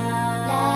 love.